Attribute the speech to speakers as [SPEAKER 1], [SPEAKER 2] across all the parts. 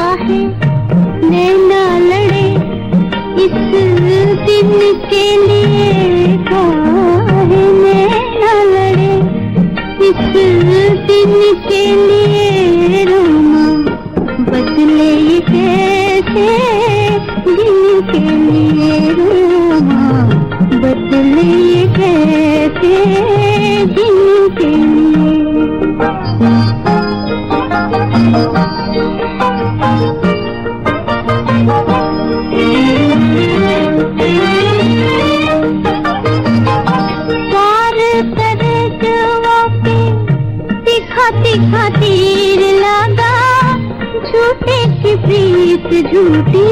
[SPEAKER 1] Ah, nem दिन के लिए काहे नैना लड़े, इस दिन के लिए रोमा बदले कैसे? दिन के लिए रोमा बदले कैसे? दिन के लिए। झूठी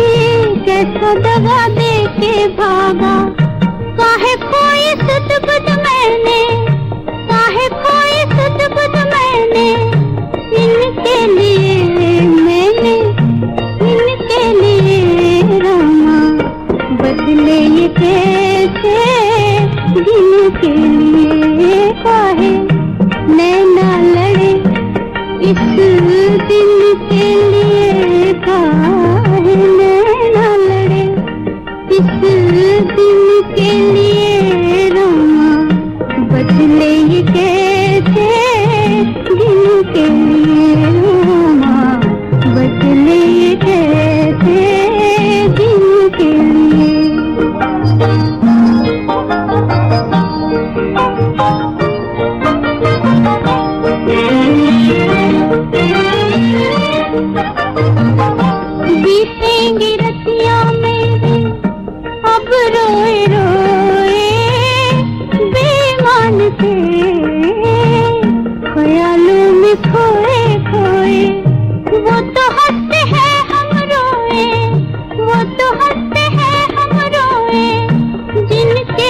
[SPEAKER 1] कैसा दगा दे के भागा। ये कैसे दिन के